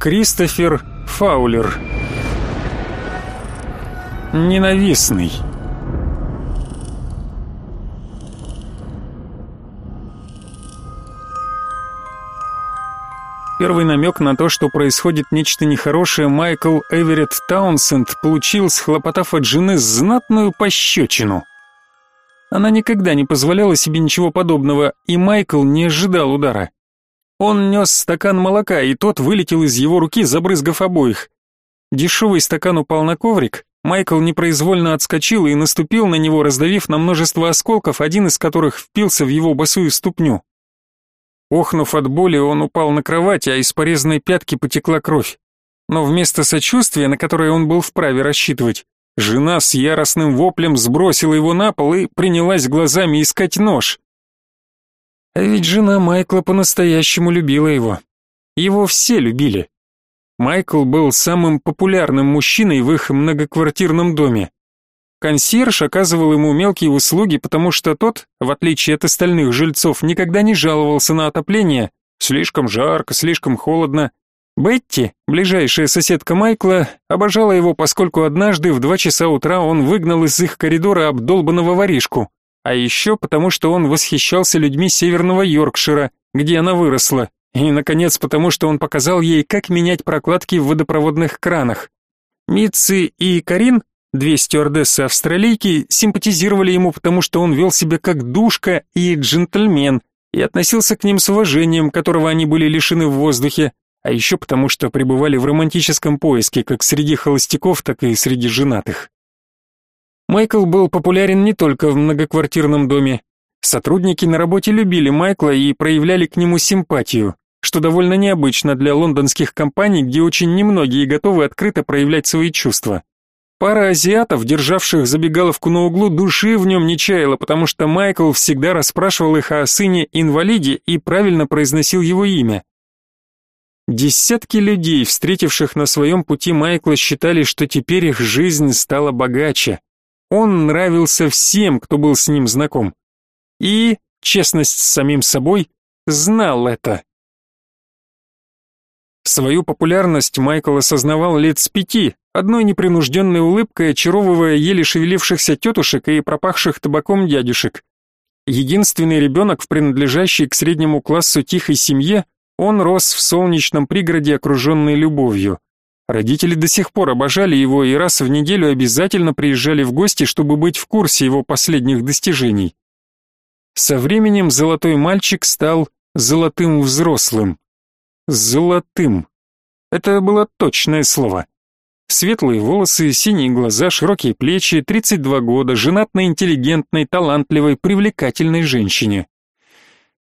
Кристофер Фаулер. Ненавистный. Первый намек на то, что происходит нечто нехорошее, Майкл Эверетт Таунсенд получил, схлопотав от жены знатную пощечину. Она никогда не позволяла себе ничего подобного, и Майкл не ожидал удара. Он нес стакан молока, и тот вылетел из его руки, забрызгав обоих. Дешевый стакан упал на коврик, Майкл непроизвольно отскочил и наступил на него, раздавив на множество осколков, один из которых впился в его босую ступню. Охнув от боли, он упал на кровать, а из порезанной пятки потекла кровь. Но вместо сочувствия, на которое он был вправе рассчитывать, жена с яростным воплем сбросила его на пол и принялась глазами искать нож. А ведь жена Майкла по-настоящему любила его. Его все любили. Майкл был самым популярным мужчиной в их многоквартирном доме. Консьерж оказывал ему мелкие услуги, потому что тот, в отличие от остальных жильцов, никогда не жаловался на отопление. Слишком жарко, слишком холодно. Бетти, ближайшая соседка Майкла, обожала его, поскольку однажды в два часа утра он выгнал из их коридора обдолбанного воришку. А еще потому, что он восхищался людьми северного Йоркшира, где она выросла. И, наконец, потому что он показал ей, как менять прокладки в водопроводных кранах. Митси и Карин Две стюардессы-австралийки симпатизировали ему, потому что он вел себя как душка и джентльмен, и относился к ним с уважением, которого они были лишены в воздухе, а еще потому что пребывали в романтическом поиске как среди холостяков, так и среди женатых. Майкл был популярен не только в многоквартирном доме. Сотрудники на работе любили Майкла и проявляли к нему симпатию, что довольно необычно для лондонских компаний, где очень немногие готовы открыто проявлять свои чувства. Пара азиатов, державших забегаловку на углу, души в нем не чаяла, потому что Майкл всегда расспрашивал их о сыне-инвалиде и правильно произносил его имя. Десятки людей, встретивших на своем пути Майкла, считали, что теперь их жизнь стала богаче. Он нравился всем, кто был с ним знаком. И, честность с самим собой, знал это. Свою популярность Майкл осознавал лет с пяти, одной непринужденной улыбкой очаровывая еле шевелившихся тетушек и пропахших табаком дядюшек. Единственный ребенок в принадлежащей к среднему классу тихой семье, он рос в солнечном пригороде, окруженный любовью. Родители до сих пор обожали его и раз в неделю обязательно приезжали в гости, чтобы быть в курсе его последних достижений. Со временем золотой мальчик стал золотым взрослым. Золотым. Это было точное слово. Светлые волосы, синие глаза, широкие плечи, 32 года, женат на интеллигентной, талантливой, привлекательной женщине.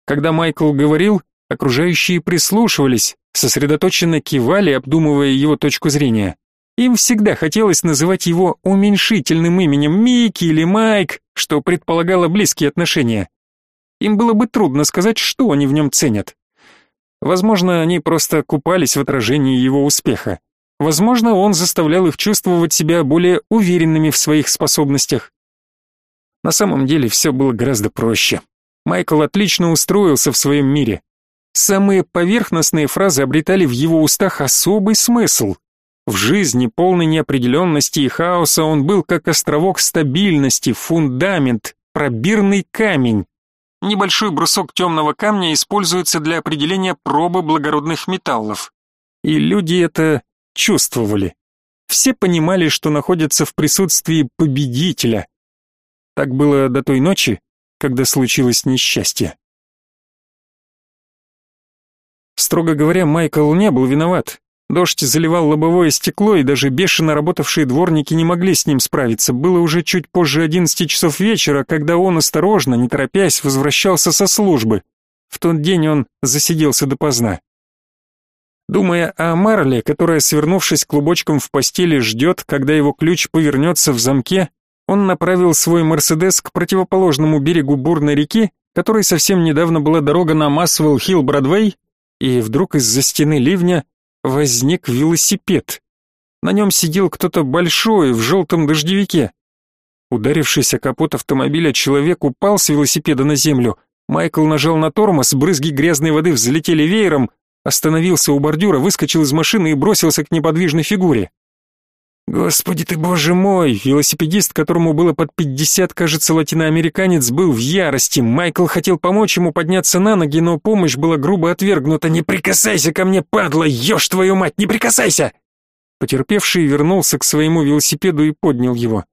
Когда Майкл говорил, окружающие прислушивались, сосредоточенно кивали, обдумывая его точку зрения. Им всегда хотелось называть его уменьшительным именем Микки или Майк, что предполагало близкие отношения. Им было бы трудно сказать, что они в нем ценят. Возможно, они просто купались в отражении его успеха. Возможно, он заставлял их чувствовать себя более уверенными в своих способностях. На самом деле все было гораздо проще. Майкл отлично устроился в своем мире. Самые поверхностные фразы обретали в его устах особый смысл. В жизни, полной неопределенности и хаоса, он был как островок стабильности, фундамент, пробирный камень. Небольшой брусок темного камня используется для определения пробы благородных металлов. И люди это чувствовали. Все понимали, что находятся в присутствии победителя. Так было до той ночи, когда случилось несчастье. Строго говоря, Майкл не был виноват. Дождь заливал лобовое стекло, и даже бешено работавшие дворники не могли с ним справиться. Было уже чуть позже одиннадцати часов вечера, когда он осторожно, не торопясь, возвращался со службы. В тот день он засиделся допоздна. Думая о Марле, которая, свернувшись клубочком в постели, ждет, когда его ключ повернется в замке, он направил свой Мерседес к противоположному берегу бурной реки, которой совсем недавно была дорога на Масвелл-Хилл-Бродвей, и вдруг из-за стены ливня возник велосипед. На нем сидел кто-то большой в желтом дождевике. Ударившись о капот автомобиля, человек упал с велосипеда на землю. Майкл нажал на тормоз, брызги грязной воды взлетели веером, остановился у бордюра, выскочил из машины и бросился к неподвижной фигуре. Господи ты, боже мой! Велосипедист, которому было под пятьдесят, кажется, латиноамериканец, был в ярости. Майкл хотел помочь ему подняться на ноги, но помощь была грубо отвергнута. «Не прикасайся ко мне, падла! Ешь твою мать! Не прикасайся!» Потерпевший вернулся к своему велосипеду и поднял его.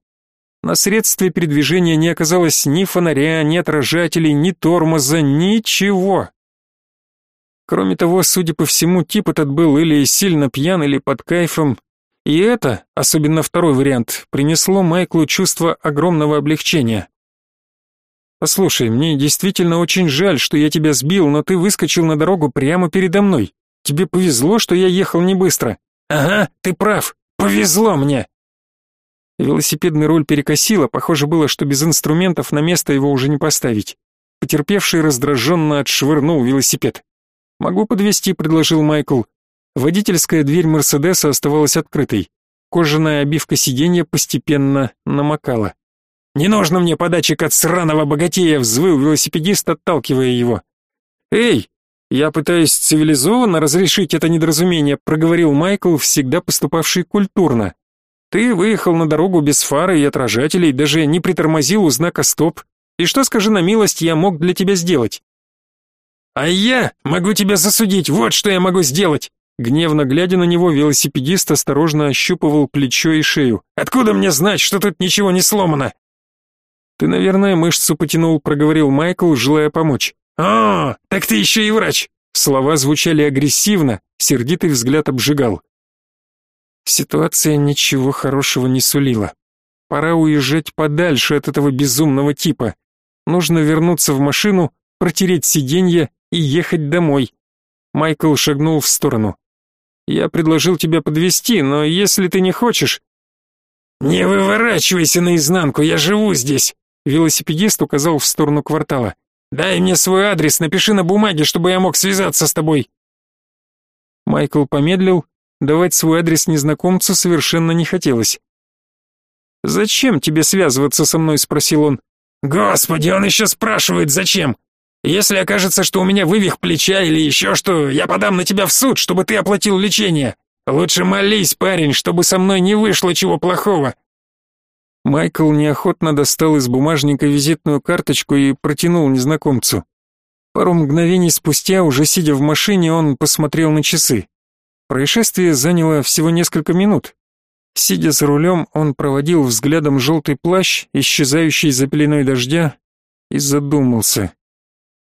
На средстве передвижения не оказалось ни фонаря, ни отражателей, ни тормоза, ничего. Кроме того, судя по всему, тип этот был или сильно пьян, или под кайфом, и это, особенно второй вариант, принесло Майклу чувство огромного облегчения. «Послушай, мне действительно очень жаль, что я тебя сбил, но ты выскочил на дорогу прямо передо мной. Тебе повезло, что я ехал не быстро». «Ага, ты прав, повезло мне». Велосипедный руль перекосило, похоже было, что без инструментов на место его уже не поставить. Потерпевший раздраженно отшвырнул велосипед. «Могу подвести, предложил Майкл. Водительская дверь Мерседеса оставалась открытой. Кожаная обивка сиденья постепенно намокала. «Не нужно мне подачек от сраного богатея!» — взвыл велосипедист, отталкивая его. «Эй, я пытаюсь цивилизованно разрешить это недоразумение», — проговорил Майкл, всегда поступавший культурно. «Ты выехал на дорогу без фары и отражателей, даже не притормозил у знака «стоп». И что, скажи на милость, я мог для тебя сделать?» «А я могу тебя засудить, вот что я могу сделать!» Гневно глядя на него, велосипедист осторожно ощупывал плечо и шею. «Откуда мне знать, что тут ничего не сломано?» «Ты, наверное, мышцу потянул», — проговорил Майкл, желая помочь. «О, так ты еще и врач!» Слова звучали агрессивно, сердитый взгляд обжигал. Ситуация ничего хорошего не сулила. Пора уезжать подальше от этого безумного типа. Нужно вернуться в машину, протереть сиденье и ехать домой. Майкл шагнул в сторону. Я предложил тебя подвести, но если ты не хочешь... Не выворачивайся наизнанку, я живу здесь. Велосипедист указал в сторону квартала. Дай мне свой адрес, напиши на бумаге, чтобы я мог связаться с тобой. Майкл помедлил, давать свой адрес незнакомцу совершенно не хотелось. «Зачем тебе связываться со мной?» — спросил он. «Господи, он еще спрашивает, зачем? Если окажется, что у меня вывих плеча или еще что, я подам на тебя в суд, чтобы ты оплатил лечение. Лучше молись, парень, чтобы со мной не вышло чего плохого. Майкл неохотно достал из бумажника визитную карточку и протянул незнакомцу. Пару мгновений спустя, уже сидя в машине, он посмотрел на часы. Происшествие заняло всего несколько минут. Сидя за рулем, он проводил взглядом желтый плащ, исчезающий за пеленой дождя, и задумался.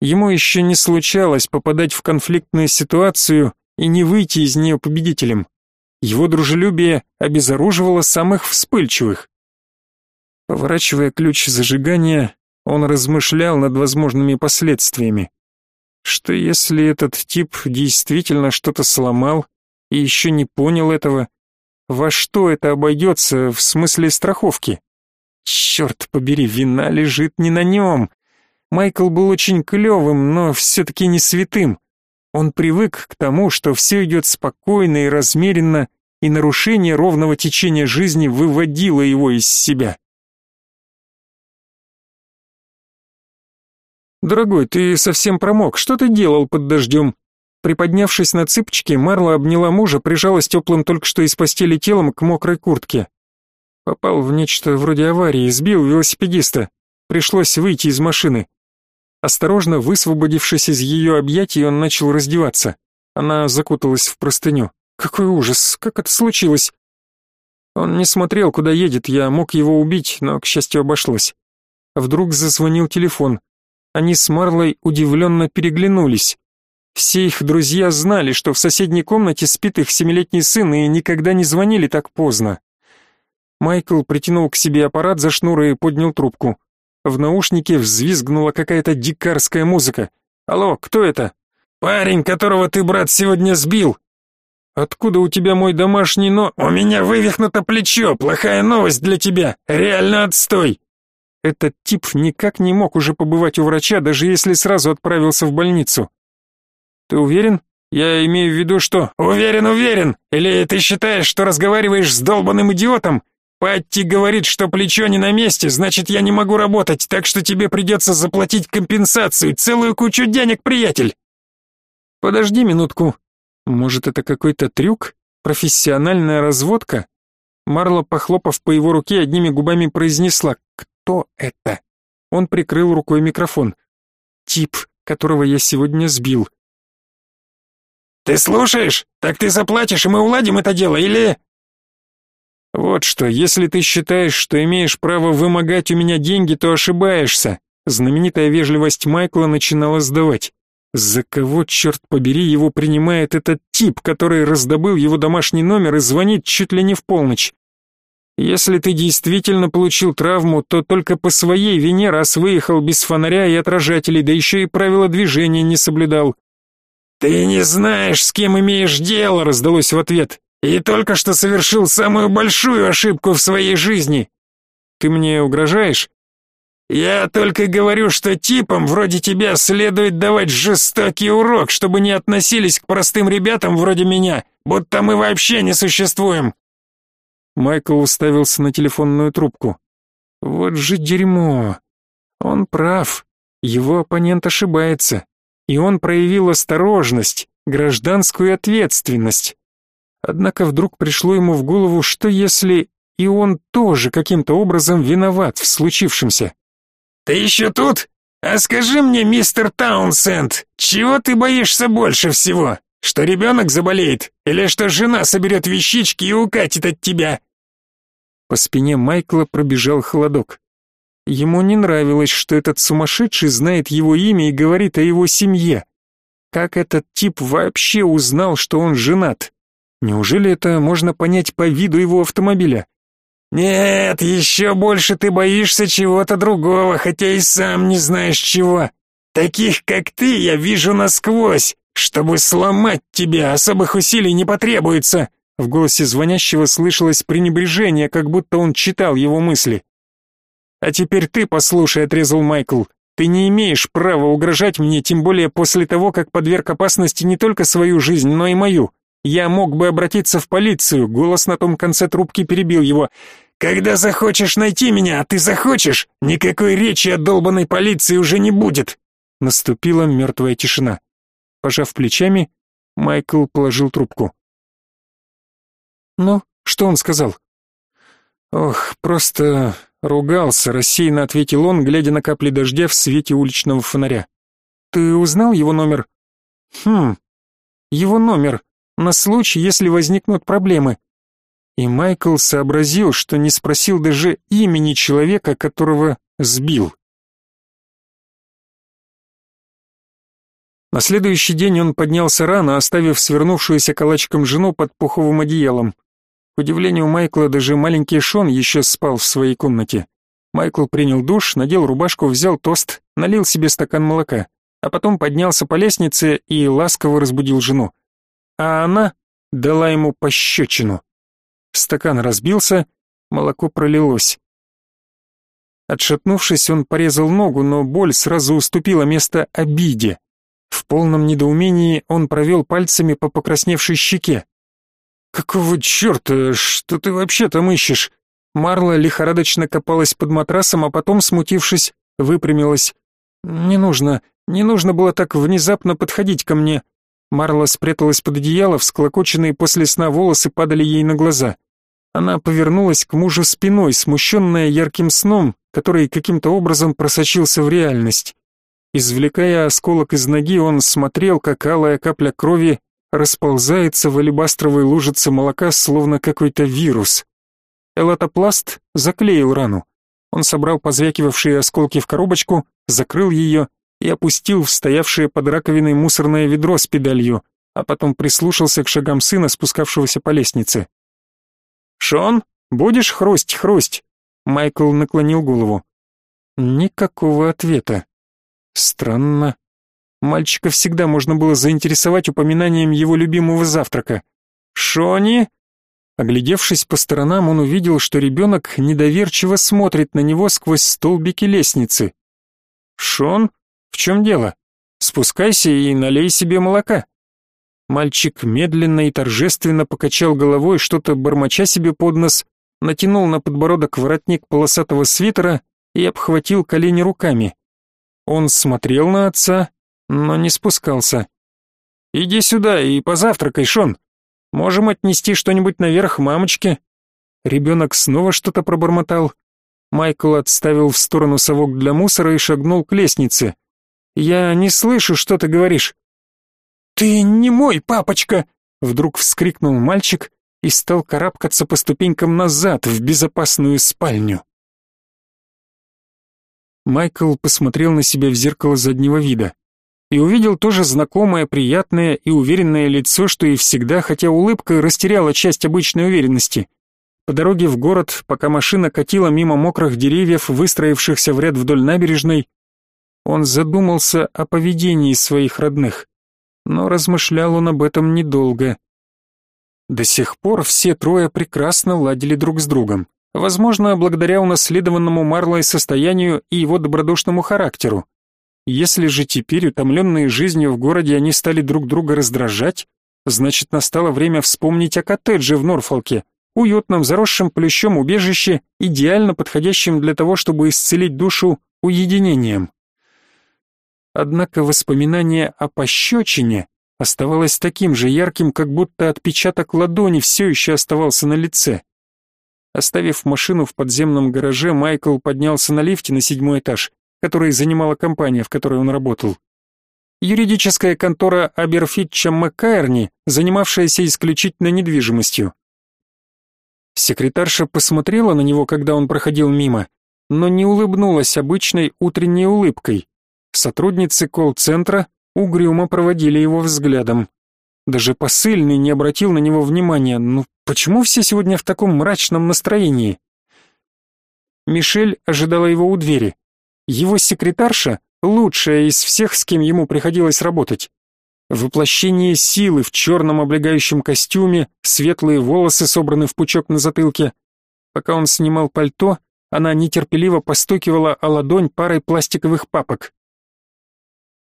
Ему еще не случалось попадать в конфликтную ситуацию и не выйти из нее победителем. Его дружелюбие обезоруживало самых вспыльчивых. Поворачивая ключ зажигания, он размышлял над возможными последствиями. Что если этот тип действительно что-то сломал и еще не понял этого? Во что это обойдется в смысле страховки? Черт побери, вина лежит не на нем. Майкл был очень клевым, но все-таки не святым. Он привык к тому, что все идет спокойно и размеренно, и нарушение ровного течения жизни выводило его из себя. «Дорогой, ты совсем промок, что ты делал под дождем?» Приподнявшись на цыпочки, Марла обняла мужа, прижалась теплым только что из постели телом к мокрой куртке. Попал в нечто вроде аварии, сбил велосипедиста. Пришлось выйти из машины. Осторожно высвободившись из ее объятий, он начал раздеваться. Она закуталась в простыню. Какой ужас, как это случилось? Он не смотрел, куда едет, я мог его убить, но, к счастью, обошлось. Вдруг зазвонил телефон. Они с Марлой удивленно переглянулись. Все их друзья знали, что в соседней комнате спит их семилетний сын, и никогда не звонили так поздно. Майкл притянул к себе аппарат за шнур и поднял трубку. В наушнике взвизгнула какая-то дикарская музыка. «Алло, кто это?» «Парень, которого ты, брат, сегодня сбил!» «Откуда у тебя мой домашний но...» «У меня вывихнуто плечо! Плохая новость для тебя! Реально отстой!» Этот тип никак не мог уже побывать у врача, даже если сразу отправился в больницу. «Ты уверен? Я имею в виду, что...» «Уверен, уверен! Или ты считаешь, что разговариваешь с долбанным идиотом? Патти говорит, что плечо не на месте, значит, я не могу работать, так что тебе придется заплатить компенсацию, целую кучу денег, приятель. Подожди минутку. Может, это какой-то трюк? Профессиональная разводка? Марла, похлопав по его руке, одними губами произнесла «Кто это?». Он прикрыл рукой микрофон. «Тип, которого я сегодня сбил». «Ты слушаешь? Так ты заплатишь, и мы уладим это дело, или...» «Вот что, если ты считаешь, что имеешь право вымогать у меня деньги, то ошибаешься». Знаменитая вежливость Майкла начинала сдавать. За кого, черт побери, его принимает этот тип, который раздобыл его домашний номер и звонит чуть ли не в полночь? Если ты действительно получил травму, то только по своей вине, раз выехал без фонаря и отражателей, да еще и правила движения не соблюдал. «Ты не знаешь, с кем имеешь дело», — раздалось в ответ. «И только что совершил самую большую ошибку в своей жизни». «Ты мне угрожаешь?» «Я только говорю, что типам вроде тебя следует давать жестокий урок, чтобы не относились к простым ребятам вроде меня, будто мы вообще не существуем. Майкл уставился на телефонную трубку. Вот же дерьмо. Он прав. Его оппонент ошибается. И он проявил осторожность, гражданскую ответственность. Однако вдруг пришло ему в голову, что если и он тоже каким-то образом виноват в случившемся. «Ты еще тут? А скажи мне, мистер Таунсенд, чего ты боишься больше всего? Что ребенок заболеет? Или что жена соберет вещички и укатит от тебя?» По спине Майкла пробежал холодок. Ему не нравилось, что этот сумасшедший знает его имя и говорит о его семье. Как этот тип вообще узнал, что он женат? Неужели это можно понять по виду его автомобиля? Нет, еще больше ты боишься чего-то другого, хотя и сам не знаешь чего. Таких, как ты, я вижу насквозь. Чтобы сломать тебя, особых усилий не потребуется. В голосе звонящего слышалось пренебрежение, как будто он читал его мысли. «А теперь ты послушай», — отрезал Майкл. «Ты не имеешь права угрожать мне, тем более после того, как подверг опасности не только свою жизнь, но и мою. Я мог бы обратиться в полицию», — голос на том конце трубки перебил его. «Когда захочешь найти меня, а ты захочешь, никакой речи о долбанной полиции уже не будет». Наступила мертвая тишина. Пожав плечами, Майкл положил трубку. «Ну, что он сказал?» «Ох, просто ругался», — рассеянно ответил он, глядя на капли дождя в свете уличного фонаря. «Ты узнал его номер?» «Хм, его номер, на случай, если возникнут проблемы». И Майкл сообразил, что не спросил даже имени человека, которого сбил. На следующий день он поднялся рано, оставив свернувшуюся калачиком жену под пуховым одеялом. К удивлению Майкла, даже маленький Шон еще спал в своей комнате. Майкл принял душ, надел рубашку, взял тост, налил себе стакан молока, а потом поднялся по лестнице и ласково разбудил жену. А она дала ему пощечину. Стакан разбился, молоко пролилось. Отшатнувшись, он порезал ногу, но боль сразу уступила место обиде. В полном недоумении он провел пальцами по покрасневшей щеке. «Какого черта? Что ты вообще там ищешь?» Марла лихорадочно копалась под матрасом, а потом, смутившись, выпрямилась. «Не нужно, не нужно было так внезапно подходить ко мне». Марла спряталась под одеяло, всклокоченные после сна волосы падали ей на глаза. Она повернулась к мужу спиной, смущенная ярким сном, который каким-то образом просочился в реальность. Извлекая осколок из ноги, он смотрел, как алая капля крови расползается в алебастровой лужице молока, словно какой-то вирус. Элатопласт заклеил рану. Он собрал позвякивавшие осколки в коробочку, закрыл ее и опустил в стоявшее под раковиной мусорное ведро с педалью, а потом прислушался к шагам сына, спускавшегося по лестнице. «Шон, будешь хрусть-хрусть?» Майкл наклонил голову. Никакого ответа. Странно. Мальчика всегда можно было заинтересовать упоминанием его любимого завтрака. «Шони?» Оглядевшись по сторонам, он увидел, что ребенок недоверчиво смотрит на него сквозь столбики лестницы. «Шон, в чем дело? Спускайся и налей себе молока». Мальчик медленно и торжественно покачал головой, что-то бормоча себе под нос, натянул на подбородок воротник полосатого свитера и обхватил колени руками. Он смотрел на отца, но не спускался. Иди сюда и позавтракай, Шон. Можем отнести что-нибудь наверх мамочке». Ребенок снова что-то пробормотал. Майкл отставил в сторону совок для мусора и шагнул к лестнице. «Я не слышу, что ты говоришь». «Ты не мой папочка!» Вдруг вскрикнул мальчик и стал карабкаться по ступенькам назад в безопасную спальню. Майкл посмотрел на себя в зеркало заднего вида и увидел тоже знакомое, приятное и уверенное лицо, что и всегда, хотя улыбка растеряла часть обычной уверенности. По дороге в город, пока машина катила мимо мокрых деревьев, выстроившихся в ряд вдоль набережной, он задумался о поведении своих родных. Но размышлял он об этом недолго. До сих пор все трое прекрасно ладили друг с другом. Возможно, благодаря унаследованному Марлой состоянию и его добродушному характеру. Если же теперь, утомленные жизнью в городе, они стали друг друга раздражать, значит, настало время вспомнить о коттедже в Норфолке, уютном, заросшем плющом убежище, идеально подходящем для того, чтобы исцелить душу уединением. Однако воспоминание о пощечине оставалось таким же ярким, как будто отпечаток ладони все еще оставался на лице. Оставив машину в подземном гараже, Майкл поднялся на лифте на седьмой этаж, который занимала компания, в которой он работал. Юридическая контора Аберфитча Маккайрни, занимавшаяся исключительно недвижимостью. Секретарша посмотрела на него, когда он проходил мимо, но не улыбнулась обычной утренней улыбкой. Сотрудницы колл-центра угрюмо проводили его взглядом. Даже посыльный не обратил на него внимания. Ну почему все сегодня в таком мрачном настроении? Мишель ожидала его у двери. Его секретарша лучшая из всех, с кем ему приходилось работать. Воплощение силы в черном облегающем костюме, светлые волосы собраны в пучок на затылке. Пока он снимал пальто, она нетерпеливо постукивала о ладонь парой пластиковых папок.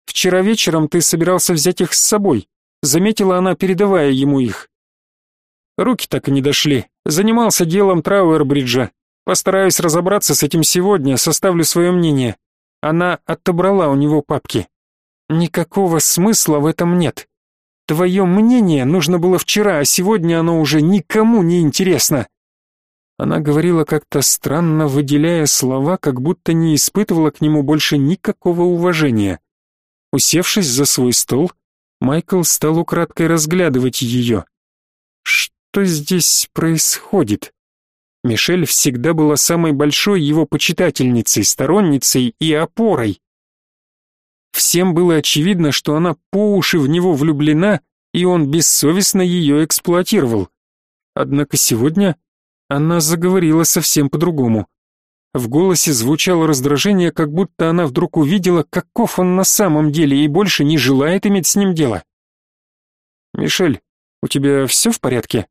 «Вчера вечером ты собирался взять их с собой», заметила она, передавая ему их. Руки так и не дошли. Занимался делом Трауэрбриджа. Постараюсь разобраться с этим сегодня, составлю свое мнение. Она отобрала у него папки. Никакого смысла в этом нет. Твое мнение нужно было вчера, а сегодня оно уже никому не интересно. Она говорила как-то странно, выделяя слова, как будто не испытывала к нему больше никакого уважения. Усевшись за свой стол, Майкл стал украдкой разглядывать ее. Что здесь происходит? Мишель всегда была самой большой его почитательницей, сторонницей и опорой. Всем было очевидно, что она по уши в него влюблена, и он бессовестно ее эксплуатировал. Однако сегодня она заговорила совсем по-другому. В голосе звучало раздражение, как будто она вдруг увидела, каков он на самом деле и больше не желает иметь с ним дело. «Мишель, у тебя все в порядке?»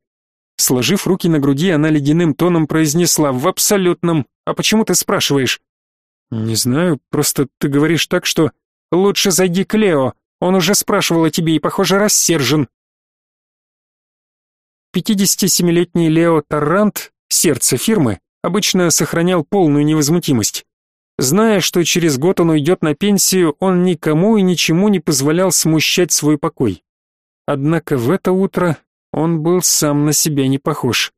Сложив руки на груди, она ледяным тоном произнесла «В абсолютном. А почему ты спрашиваешь?» «Не знаю, просто ты говоришь так, что...» «Лучше зайди к Лео, он уже спрашивал о тебе и, похоже, рассержен». 57-летний Лео Таррант, сердце фирмы, обычно сохранял полную невозмутимость. Зная, что через год он уйдет на пенсию, он никому и ничему не позволял смущать свой покой. Однако в это утро он был сам на себя не похож.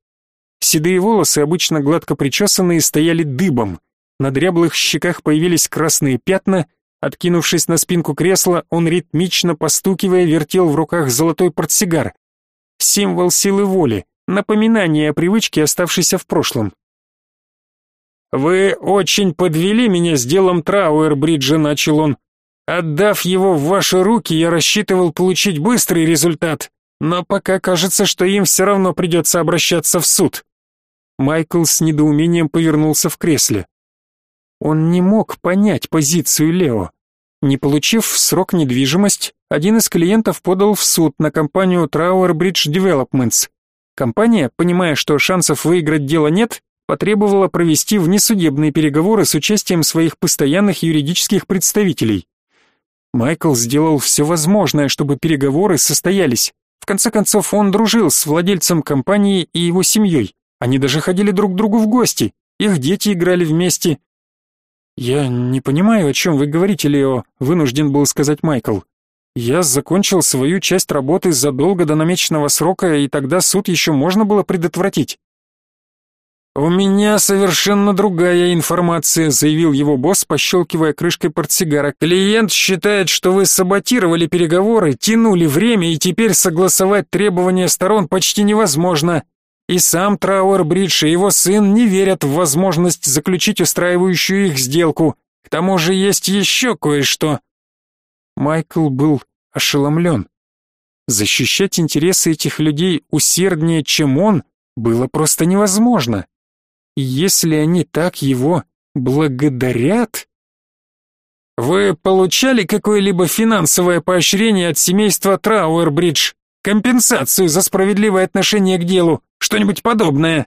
Седые волосы, обычно гладко причесанные, стояли дыбом. На дряблых щеках появились красные пятна. Откинувшись на спинку кресла, он ритмично постукивая вертел в руках золотой портсигар. Символ силы воли, напоминание о привычке, оставшейся в прошлом. «Вы очень подвели меня с делом Трауэр-бриджа», — начал он. «Отдав его в ваши руки, я рассчитывал получить быстрый результат, но пока кажется, что им все равно придется обращаться в суд». Майкл с недоумением повернулся в кресле. Он не мог понять позицию Лео. Не получив в срок недвижимость, один из клиентов подал в суд на компанию Tower Bridge Developments. Компания, понимая, что шансов выиграть дело нет, потребовала провести внесудебные переговоры с участием своих постоянных юридических представителей. Майкл сделал все возможное, чтобы переговоры состоялись. В конце концов, он дружил с владельцем компании и его семьей. Они даже ходили друг к другу в гости. Их дети играли вместе. «Я не понимаю, о чем вы говорите, Лео», — вынужден был сказать Майкл. Я закончил свою часть работы задолго до намеченного срока, и тогда суд еще можно было предотвратить. «У меня совершенно другая информация», — заявил его босс, пощелкивая крышкой портсигара. «Клиент считает, что вы саботировали переговоры, тянули время, и теперь согласовать требования сторон почти невозможно. И сам Трауэр-Бридж и его сын не верят в возможность заключить устраивающую их сделку. К тому же есть еще кое-что». Майкл был ошеломлен. Защищать интересы этих людей усерднее, чем он, было просто невозможно если они так его благодарят... Вы получали какое-либо финансовое поощрение от семейства Трауэрбридж? Компенсацию за справедливое отношение к делу? Что-нибудь подобное?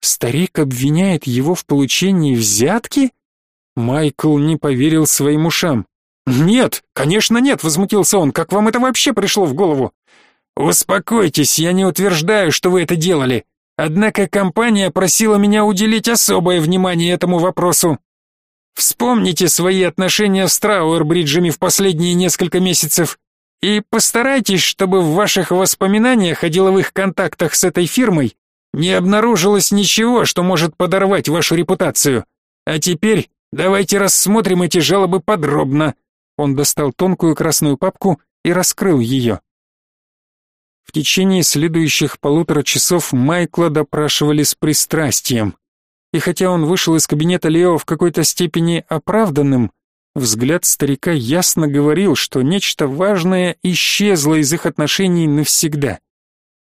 Старик обвиняет его в получении взятки? Майкл не поверил своим ушам. «Нет, конечно нет», — возмутился он. «Как вам это вообще пришло в голову?» «Успокойтесь, я не утверждаю, что вы это делали. Однако компания просила меня уделить особое внимание этому вопросу. Вспомните свои отношения с Трауэрбриджами в последние несколько месяцев и постарайтесь, чтобы в ваших воспоминаниях о деловых контактах с этой фирмой не обнаружилось ничего, что может подорвать вашу репутацию. А теперь давайте рассмотрим эти жалобы подробно. Он достал тонкую красную папку и раскрыл ее. В течение следующих полутора часов Майкла допрашивали с пристрастием. И хотя он вышел из кабинета Лео в какой-то степени оправданным, взгляд старика ясно говорил, что нечто важное исчезло из их отношений навсегда.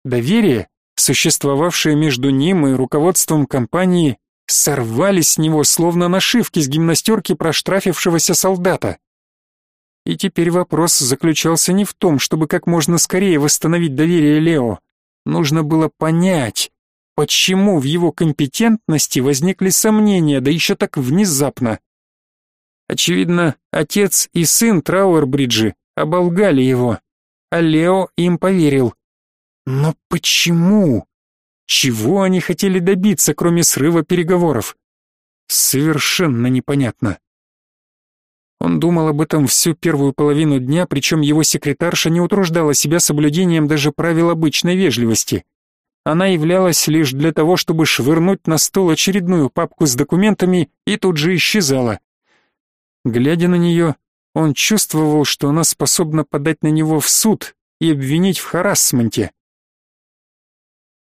Доверие, существовавшее между ним и руководством компании, сорвали с него словно нашивки с гимнастерки проштрафившегося солдата. И теперь вопрос заключался не в том, чтобы как можно скорее восстановить доверие Лео. Нужно было понять, почему в его компетентности возникли сомнения, да еще так внезапно. Очевидно, отец и сын Трауэрбриджи оболгали его, а Лео им поверил. Но почему? Чего они хотели добиться, кроме срыва переговоров? Совершенно непонятно. Он думал об этом всю первую половину дня, причем его секретарша не утруждала себя соблюдением даже правил обычной вежливости. Она являлась лишь для того, чтобы швырнуть на стол очередную папку с документами и тут же исчезала. Глядя на нее, он чувствовал, что она способна подать на него в суд и обвинить в харассменте.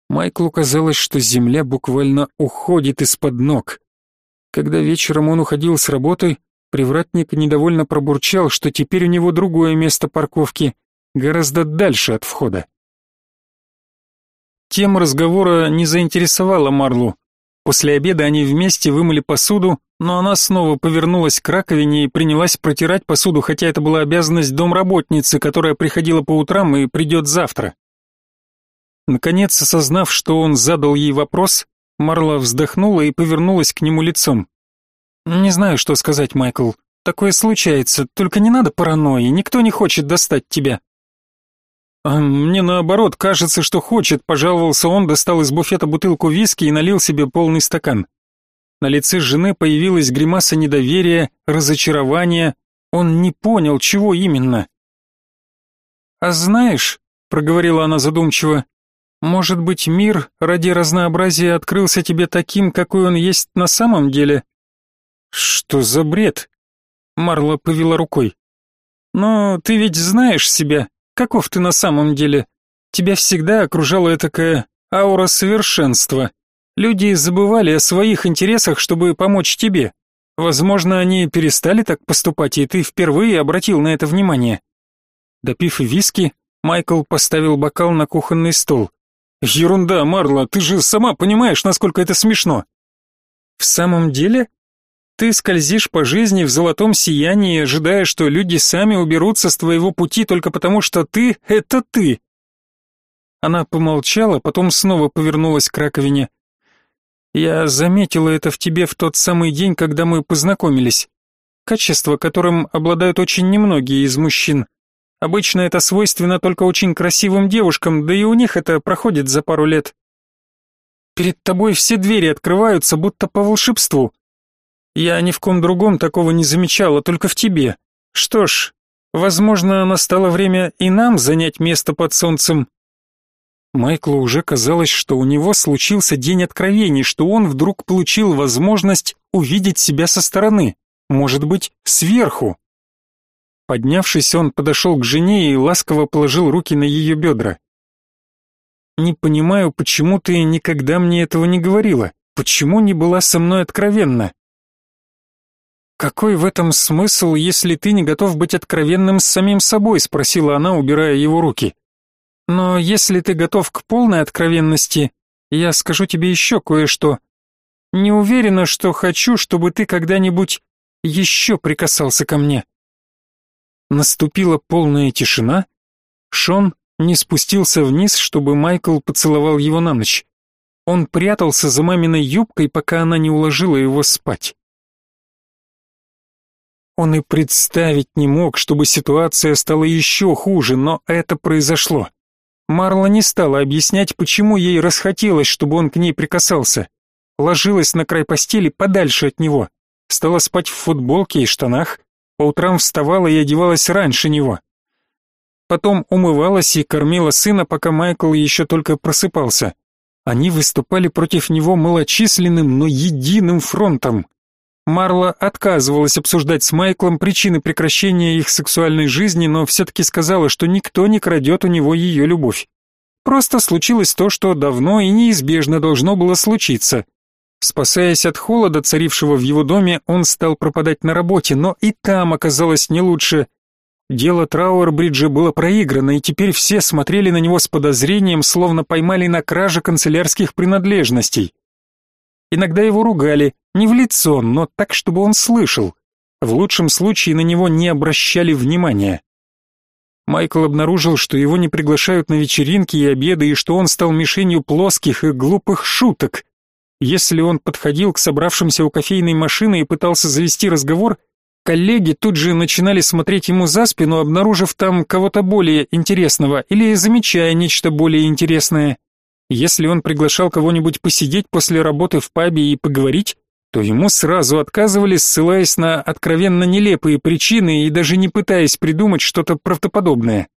Майклу казалось, что земля буквально уходит из-под ног. Когда вечером он уходил с работы, Привратник недовольно пробурчал, что теперь у него другое место парковки, гораздо дальше от входа. Тема разговора не заинтересовала Марлу. После обеда они вместе вымыли посуду, но она снова повернулась к раковине и принялась протирать посуду, хотя это была обязанность домработницы, которая приходила по утрам и придет завтра. Наконец, осознав, что он задал ей вопрос, Марла вздохнула и повернулась к нему лицом. «Не знаю, что сказать, Майкл. Такое случается, только не надо паранойи, никто не хочет достать тебя». «А мне наоборот кажется, что хочет», — пожаловался он, достал из буфета бутылку виски и налил себе полный стакан. На лице жены появилась гримаса недоверия, разочарования. Он не понял, чего именно. «А знаешь», — проговорила она задумчиво, «может быть, мир ради разнообразия открылся тебе таким, какой он есть на самом деле?» Что за бред? Марла повела рукой. Но ты ведь знаешь себя, каков ты на самом деле. Тебя всегда окружала такая аура совершенства. Люди забывали о своих интересах, чтобы помочь тебе. Возможно, они перестали так поступать, и ты впервые обратил на это внимание. Допив виски, Майкл поставил бокал на кухонный стол. Ерунда, Марла, ты же сама понимаешь, насколько это смешно. В самом деле? Ты скользишь по жизни в золотом сиянии, ожидая, что люди сами уберутся с твоего пути только потому, что ты — это ты. Она помолчала, потом снова повернулась к раковине. Я заметила это в тебе в тот самый день, когда мы познакомились. Качество, которым обладают очень немногие из мужчин. Обычно это свойственно только очень красивым девушкам, да и у них это проходит за пару лет. Перед тобой все двери открываются, будто по волшебству. Я ни в ком другом такого не замечала, только в тебе. Что ж, Возможно, настало время и нам занять место под солнцем. Майклу уже казалось, что у него случился день откровений, что он вдруг получил возможность увидеть себя со стороны, может быть, сверху. Поднявшись, он подошел к жене и ласково положил руки на ее бедра. «Не понимаю, почему ты никогда мне этого не говорила, почему не была со мной откровенна?» «Какой в этом смысл, если ты не готов быть откровенным с самим собой?» — спросила она, убирая его руки. «Но если ты готов к полной откровенности, я скажу тебе еще кое-что. Не уверена, что хочу, чтобы ты когда-нибудь еще прикасался ко мне». Наступила полная тишина. Шон не спустился вниз, чтобы Майкл поцеловал его на ночь. Он прятался за маминой юбкой, пока она не уложила его спать. Он и представить не мог, чтобы ситуация стала еще хуже, но это произошло. Марла не стала объяснять, почему ей расхотелось, чтобы он к ней прикасался. Ложилась на край постели подальше от него. Стала спать в футболке и штанах. По утрам вставала и одевалась раньше него. Потом умывалась и кормила сына, пока Майкл еще только просыпался. Они выступали против него малочисленным, но единым фронтом. Марла отказывалась обсуждать с Майклом причины прекращения их сексуальной жизни, но все-таки сказала, что никто не крадет у него ее любовь. Просто случилось то, что давно и неизбежно должно было случиться. Спасаясь от холода, царившего в его доме, он стал пропадать на работе, но и там оказалось не лучше. Дело Трауэрбриджа было проиграно, и теперь все смотрели на него с подозрением, словно поймали на краже канцелярских принадлежностей. Иногда его ругали, не в лицо, но так, чтобы он слышал. В лучшем случае на него не обращали внимания. Майкл обнаружил, что его не приглашают на вечеринки и обеды, и что он стал мишенью плоских и глупых шуток. Если он подходил к собравшимся у кофейной машины и пытался завести разговор, коллеги тут же начинали смотреть ему за спину, обнаружив там кого-то более интересного или замечая нечто более интересное. Если он приглашал кого-нибудь посидеть после работы в пабе и поговорить, то ему сразу отказывали, ссылаясь на откровенно нелепые причины и даже не пытаясь придумать что-то правдоподобное.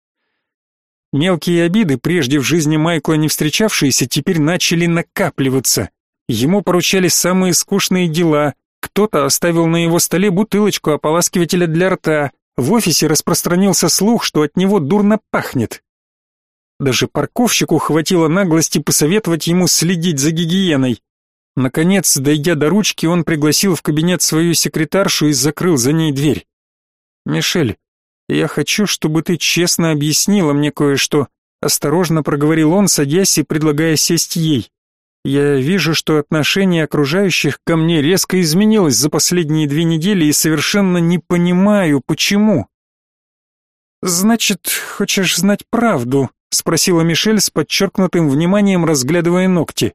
Мелкие обиды, прежде в жизни Майкла не встречавшиеся, теперь начали накапливаться. Ему поручали самые скучные дела, кто-то оставил на его столе бутылочку ополаскивателя для рта, в офисе распространился слух, что от него дурно пахнет. Даже парковщику хватило наглости посоветовать ему следить за гигиеной. Наконец, дойдя до ручки, он пригласил в кабинет свою секретаршу и закрыл за ней дверь. «Мишель, я хочу, чтобы ты честно объяснила мне кое-что», осторожно проговорил он, садясь и предлагая сесть ей. «Я вижу, что отношение окружающих ко мне резко изменилось за последние две недели и совершенно не понимаю, почему». «Значит, хочешь знать правду?» — спросила Мишель с подчеркнутым вниманием, разглядывая ногти.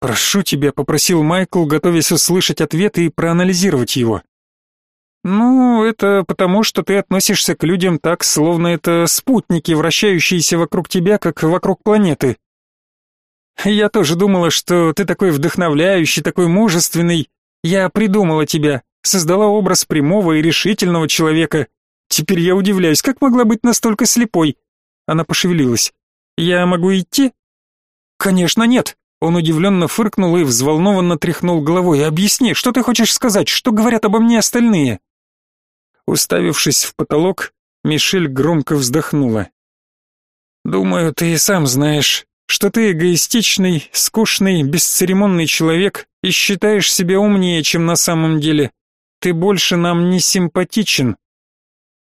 «Прошу тебя», — попросил Майкл, готовясь услышать ответ и проанализировать его. «Ну, это потому, что ты относишься к людям так, словно это спутники, вращающиеся вокруг тебя, как вокруг планеты. Я тоже думала, что ты такой вдохновляющий, такой мужественный. Я придумала тебя, создала образ прямого и решительного человека. Теперь я удивляюсь, как могла быть настолько слепой?» Она пошевелилась. «Я могу идти?» «Конечно нет», он удивленно фыркнул и взволнованно тряхнул головой. «Объясни, что ты хочешь сказать? Что говорят обо мне остальные?» Уставившись в потолок, Мишель громко вздохнула. «Думаю, ты и сам знаешь, что ты эгоистичный, скучный, бесцеремонный человек и считаешь себя умнее, чем на самом деле. Ты больше нам не симпатичен».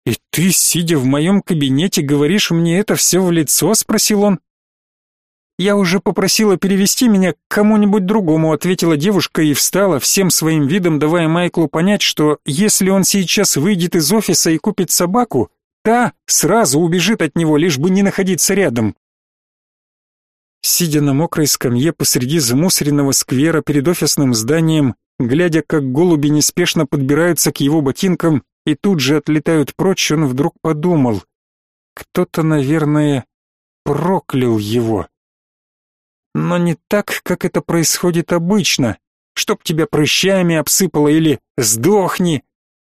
«И ты, сидя в моем кабинете, говоришь мне это все в лицо?» — спросил он. «Я уже попросила перевести меня к кому-нибудь другому», ответила девушка и встала, всем своим видом давая Майклу понять, что если он сейчас выйдет из офиса и купит собаку, та сразу убежит от него, лишь бы не находиться рядом. Сидя на мокрой скамье посреди замусоренного сквера перед офисным зданием, глядя, как голуби неспешно подбираются к его ботинкам и тут же отлетают прочь, он вдруг подумал, кто-то, наверное, проклял его но не так, как это происходит обычно, чтоб тебя прыщами обсыпало или «сдохни»,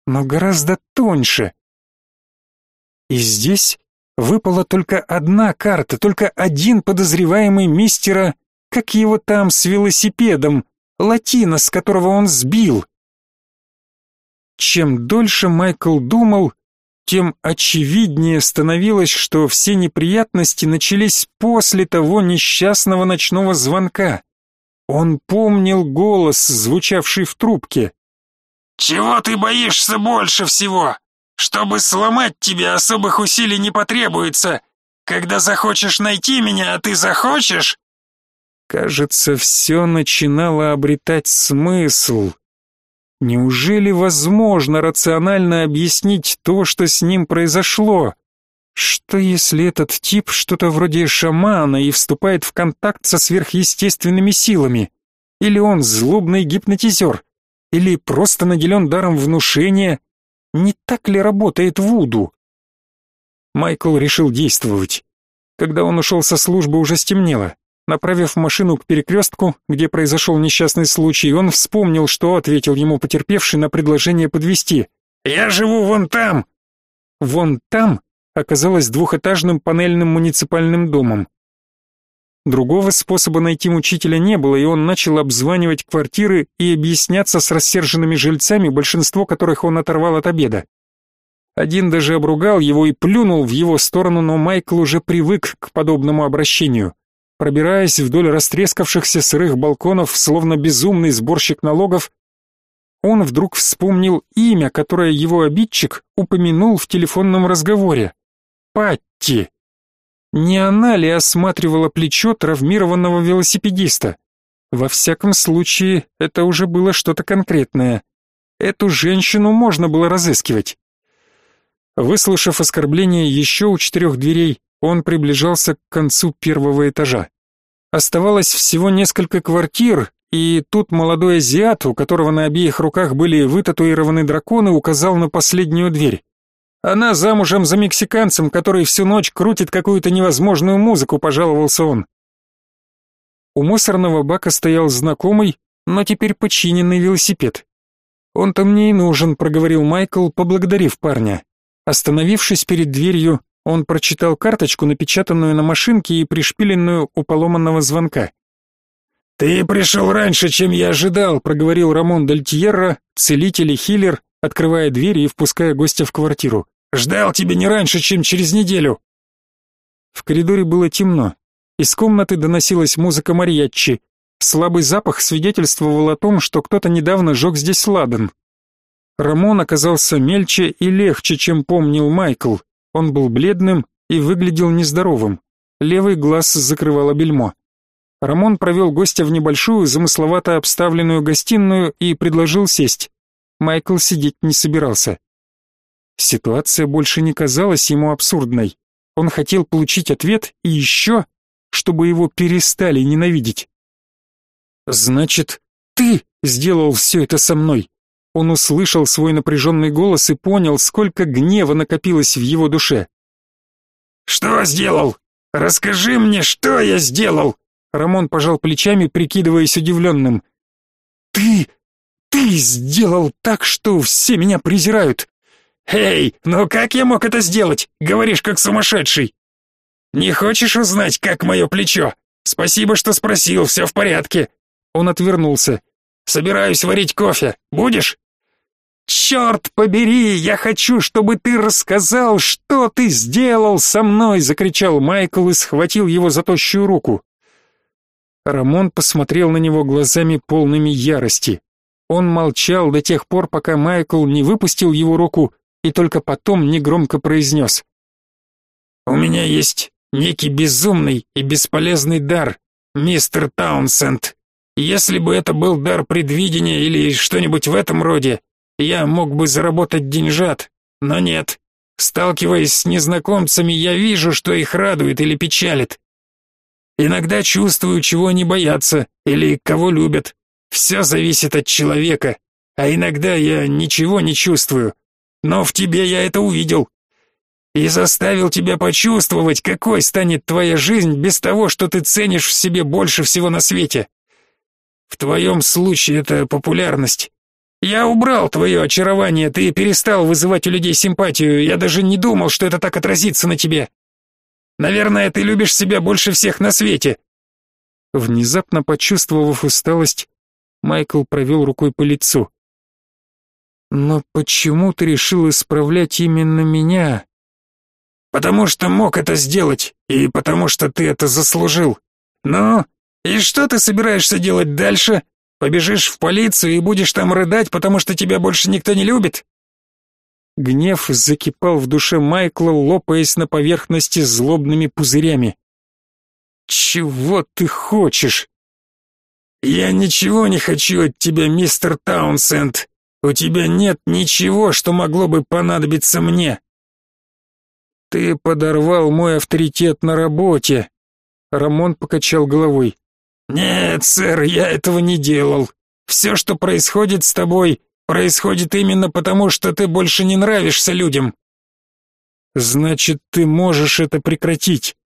но гораздо тоньше. И здесь выпала только одна карта, только один подозреваемый мистера, как его там с велосипедом, латина, с которого он сбил. Чем дольше Майкл думал, тем очевиднее становилось, что все неприятности начались после того несчастного ночного звонка. Он помнил голос, звучавший в трубке. «Чего ты боишься больше всего? Чтобы сломать тебя, особых усилий не потребуется. Когда захочешь найти меня, а ты захочешь...» Кажется, все начинало обретать смысл. Неужели возможно рационально объяснить то, что с ним произошло? Что если этот тип что-то вроде шамана и вступает в контакт со сверхъестественными силами? Или он злобный гипнотизер? Или просто наделен даром внушения? Не так ли работает Вуду? Майкл решил действовать. Когда он ушел со службы, уже стемнело. Направив машину к перекрестку, где произошел несчастный случай, он вспомнил, что ответил ему потерпевший на предложение подвести. «Я живу вон там!» «Вон там» оказалось двухэтажным панельным муниципальным домом. Другого способа найти мучителя не было, и он начал обзванивать квартиры и объясняться с рассерженными жильцами, большинство которых он оторвал от обеда. Один даже обругал его и плюнул в его сторону, но Майкл уже привык к подобному обращению. Пробираясь вдоль растрескавшихся сырых балконов, словно безумный сборщик налогов, он вдруг вспомнил имя, которое его обидчик упомянул в телефонном разговоре. Патти. Не она ли осматривала плечо травмированного велосипедиста? Во всяком случае, это уже было что-то конкретное. Эту женщину можно было разыскивать. Выслушав оскорбление еще у четырех дверей, он приближался к концу первого этажа. Оставалось всего несколько квартир, и тут молодой азиат, у которого на обеих руках были вытатуированы драконы, указал на последнюю дверь. Она замужем за мексиканцем, который всю ночь крутит какую-то невозможную музыку, пожаловался он. У мусорного бака стоял знакомый, но теперь починенный велосипед. Он-то мне и нужен, проговорил Майкл, поблагодарив парня. Остановившись перед дверью, он прочитал карточку, напечатанную на машинке и пришпиленную у поломанного звонка. «Ты пришел раньше, чем я ожидал», — проговорил Рамон Дальтьерра, целитель и хиллер, открывая дверь и впуская гостя в квартиру. «Ждал тебя не раньше, чем через неделю». В коридоре было темно. Из комнаты доносилась музыка мариаччи. Слабый запах свидетельствовал о том, что кто-то недавно жег здесь ладан. Рамон оказался мельче и легче, чем помнил Майкл. Он был бледным и выглядел нездоровым. Левый глаз закрывало бельмо. Рамон провел гостя в небольшую, замысловато обставленную гостиную и предложил сесть. Майкл сидеть не собирался. Ситуация больше не казалась ему абсурдной. Он хотел получить ответ и еще, чтобы его перестали ненавидеть. «Значит, ты сделал все это со мной?» Он услышал свой напряженный голос и понял, сколько гнева накопилось в его душе. «Что сделал? Расскажи мне, что я сделал!» Рамон пожал плечами, прикидываясь удивленным. «Ты... ты сделал так, что все меня презирают!» «Эй, ну как я мог это сделать? Говоришь, как сумасшедший!» «Не хочешь узнать, как мое плечо? Спасибо, что спросил, все в порядке!» Он отвернулся. Собираюсь варить кофе. Будешь? «Черт побери, я хочу, чтобы ты рассказал, что ты сделал со мной!» — закричал Майкл и схватил его за тощую руку. Рамон посмотрел на него глазами полными ярости. Он молчал до тех пор, пока Майкл не выпустил его руку и только потом негромко произнес. «У меня есть некий безумный и бесполезный дар, мистер Таунсенд. Если бы это был дар предвидения или что-нибудь в этом роде, я мог бы заработать деньжат, но нет. Сталкиваясь с незнакомцами, я вижу, что их радует или печалит. Иногда чувствую, чего они боятся или кого любят. Все зависит от человека, а иногда я ничего не чувствую. Но в тебе я это увидел. И заставил тебя почувствовать, какой станет твоя жизнь без того, что ты ценишь в себе больше всего на свете. В твоем случае это популярность. Я убрал твое очарование, ты перестал вызывать у людей симпатию, я даже не думал, что это так отразится на тебе. Наверное, ты любишь себя больше всех на свете». Внезапно почувствовав усталость, Майкл провел рукой по лицу. «Но почему ты решил исправлять именно меня?» «Потому что мог это сделать, и потому что ты это заслужил. Ну, и что ты собираешься делать дальше? Побежишь в полицию и будешь там рыдать, потому что тебя больше никто не любит?» Гнев закипал в душе Майкла, лопаясь на поверхности злобными пузырями. «Чего ты хочешь?» «Я ничего не хочу от тебя, мистер Таунсенд. У тебя нет ничего, что могло бы понадобиться мне». «Ты подорвал мой авторитет на работе», — Рамон покачал головой. «Нет, сэр, я этого не делал. Все, что происходит с тобой, происходит именно потому, что ты больше не нравишься людям». «Значит, ты можешь это прекратить?»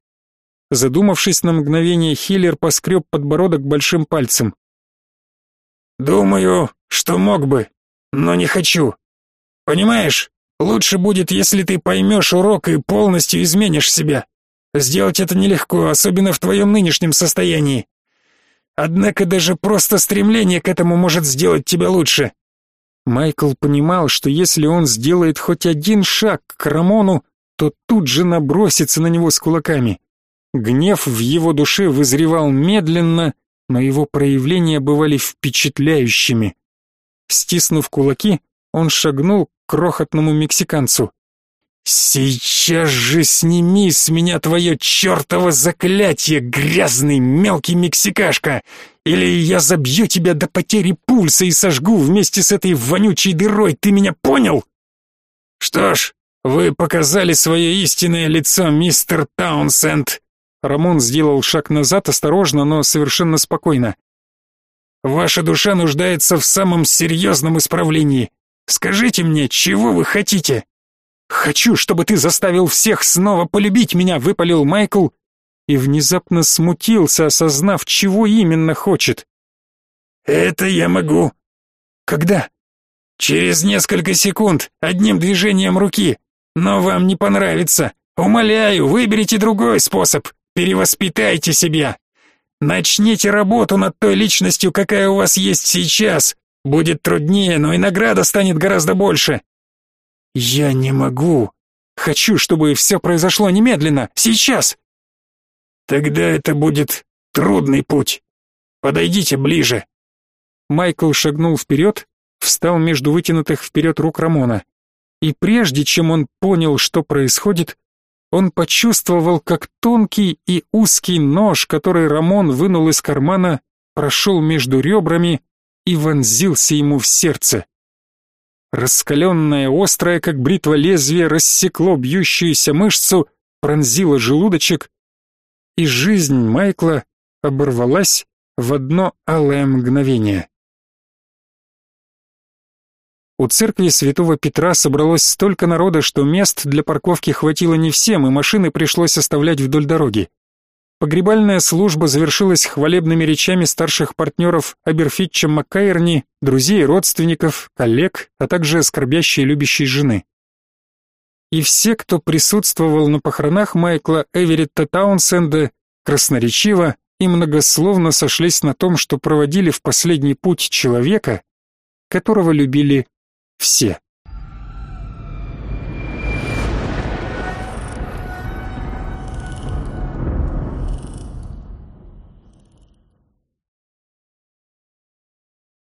Задумавшись на мгновение, Хиллер поскреб подбородок большим пальцем. «Думаю, что мог бы, но не хочу. Понимаешь, лучше будет, если ты поймешь урок и полностью изменишь себя. Сделать это нелегко, особенно в твоем нынешнем состоянии. Однако даже просто стремление к этому может сделать тебя лучше». Майкл понимал, что если он сделает хоть один шаг к Рамону, то тут же набросится на него с кулаками. Гнев в его душе вызревал медленно, но его проявления бывали впечатляющими. Стиснув кулаки, он шагнул к крохотному мексиканцу. «Сейчас же сними с меня твое чертово заклятие, грязный мелкий мексикашка, или я забью тебя до потери пульса и сожгу вместе с этой вонючей дырой, ты меня понял?» «Что ж, вы показали свое истинное лицо, мистер Таунсенд», Рамон сделал шаг назад, осторожно, но совершенно спокойно. Ваша душа нуждается в самом серьезном исправлении. Скажите мне, чего вы хотите? Хочу, чтобы ты заставил всех снова полюбить меня, выпалил Майкл и внезапно смутился, осознав, чего именно хочет. Это я могу. Когда? Через несколько секунд, одним движением руки. Но вам не понравится. Умоляю, выберите другой способ. Перевоспитайте себя. Начните работу над той личностью, какая у вас есть сейчас. Будет труднее, но и награда станет гораздо больше. Я не могу. Хочу, чтобы все произошло немедленно, сейчас. Тогда это будет трудный путь. Подойдите ближе. Майкл шагнул вперед, встал между вытянутых вперед рук Рамона. И прежде чем он понял, что происходит, он почувствовал, как тонкий и узкий нож, который Рамон вынул из кармана, прошел между ребрами и вонзился ему в сердце. Раскаленное, острое, как бритва лезвие, рассекло бьющуюся мышцу, пронзило желудочек, и жизнь Майкла оборвалась в одно алое мгновение. У церкви Святого Петра собралось столько народа, что мест для парковки хватило не всем, и машины пришлось оставлять вдоль дороги. Погребальная служба завершилась хвалебными речами старших партнеров Аберфитча Маккайрни, друзей, родственников, коллег, а также скорбящей и любящей жены. И все, кто присутствовал на похоронах Майкла Эверетта Таунсенда, красноречиво и многословно сошлись на том, что проводили в последний путь человека, которого любили все.